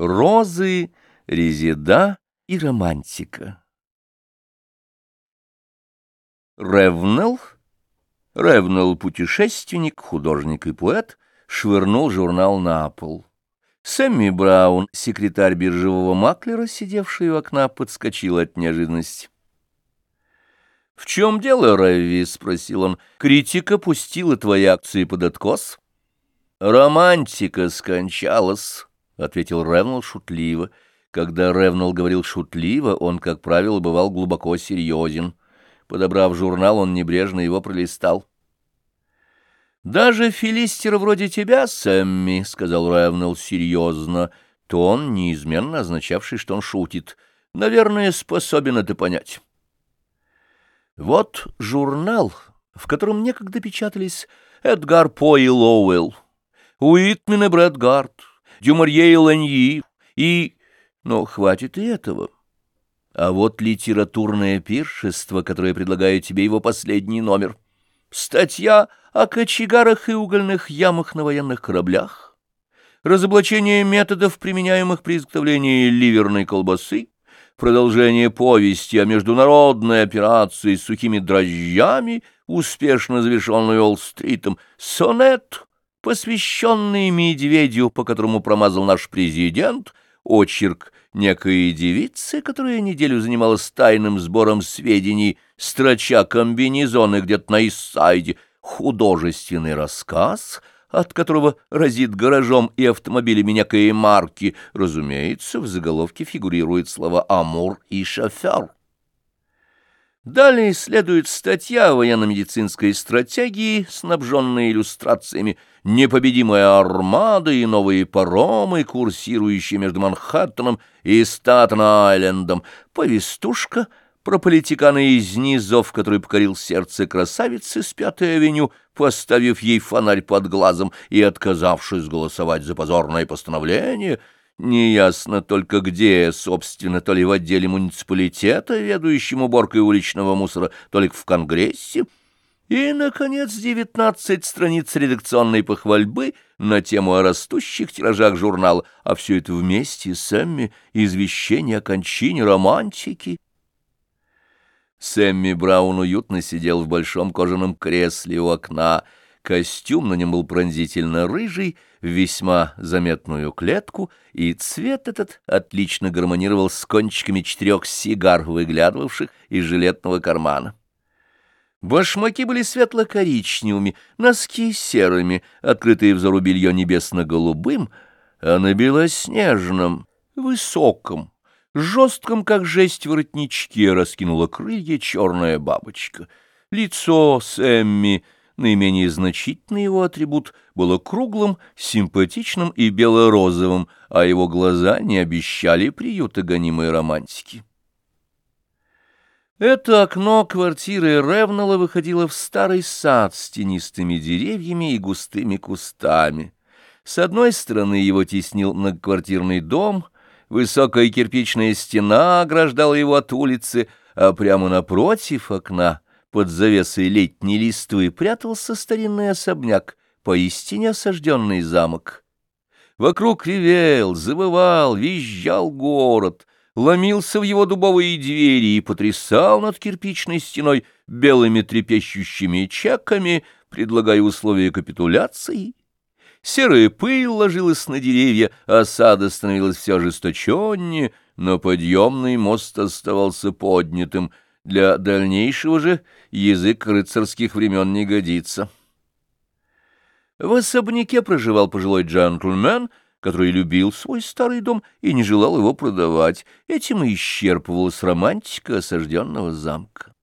Розы, резида и романтика. Ревнелл, Ревнелл — путешественник, художник и поэт, швырнул журнал на пол. Сэмми Браун, секретарь биржевого маклера, сидевший у окна, подскочил от неожиданности. — В чем дело, Рэви? — спросил он. — Критика пустила твои акции под откос? — Романтика скончалась. — ответил Ревнал шутливо. Когда Ревнал говорил шутливо, он, как правило, бывал глубоко серьезен. Подобрав журнал, он небрежно его пролистал. «Даже филистер вроде тебя, Сэмми», — сказал Ревнал серьезно, тон, неизменно означавший, что он шутит, — «наверное, способен это понять». Вот журнал, в котором некогда печатались Эдгар По и Лоуэлл, Уитмен и Брэд Гарт, Дюмарье и Ланьи, и... Но хватит и этого. А вот литературное пиршество, которое предлагает тебе его последний номер. Статья о кочегарах и угольных ямах на военных кораблях, разоблачение методов, применяемых при изготовлении ливерной колбасы, продолжение повести о международной операции с сухими дрожжами, успешно завершенной Уолл-стритом, сонет посвященный медведю, по которому промазал наш президент, очерк некой девицы, которая неделю занималась тайным сбором сведений, строча комбинезоны где-то на Иссайде, художественный рассказ, от которого разит гаражом и автомобилями некой марки, разумеется, в заголовке фигурируют слова «Амур» и «Шофер». Далее следует статья о военно-медицинской стратегии, снабженная иллюстрациями. «Непобедимая армада» и новые паромы, курсирующие между Манхэттеном и Статен-Айлендом, повестушка про политикана из низов, который покорил сердце красавицы с Пятой авеню, поставив ей фонарь под глазом и отказавшись голосовать за позорное постановление — Неясно только где, собственно, то ли в отделе муниципалитета, ведущем уборкой уличного мусора, то ли в Конгрессе. И, наконец, девятнадцать страниц редакционной похвальбы на тему о растущих тиражах журнала, а все это вместе с Эмми извещение о кончине романтики. Сэмми Браун уютно сидел в большом кожаном кресле у окна, Костюм на нем был пронзительно рыжий, в весьма заметную клетку, и цвет этот отлично гармонировал с кончиками четырех сигар, выглядывавших из жилетного кармана. Башмаки были светло-коричневыми, носки серыми, открытые взору белье небесно-голубым, а на белоснежном, высоком, жестком, как жесть, воротничке раскинула крылья черная бабочка. Лицо Сэмми — наименее значительный его атрибут, было круглым, симпатичным и бело-розовым, а его глаза не обещали приюта гонимой романтики. Это окно квартиры Ревнала выходило в старый сад с тенистыми деревьями и густыми кустами. С одной стороны его теснил многоквартирный дом, высокая кирпичная стена ограждала его от улицы, а прямо напротив окна — под завесой летней листвы прятался старинный особняк, поистине осажденный замок. Вокруг ревел, завывал, визжал город, ломился в его дубовые двери и потрясал над кирпичной стеной белыми трепещущими чеками, предлагая условия капитуляции. Серая пыль ложилась на деревья, осада становилась все ожесточеннее, но подъемный мост оставался поднятым — для дальнейшего же язык рыцарских времен не годится. В особняке проживал пожилой джентльмен, который любил свой старый дом и не желал его продавать. Этим и исчерпывалась романтика осажденного замка.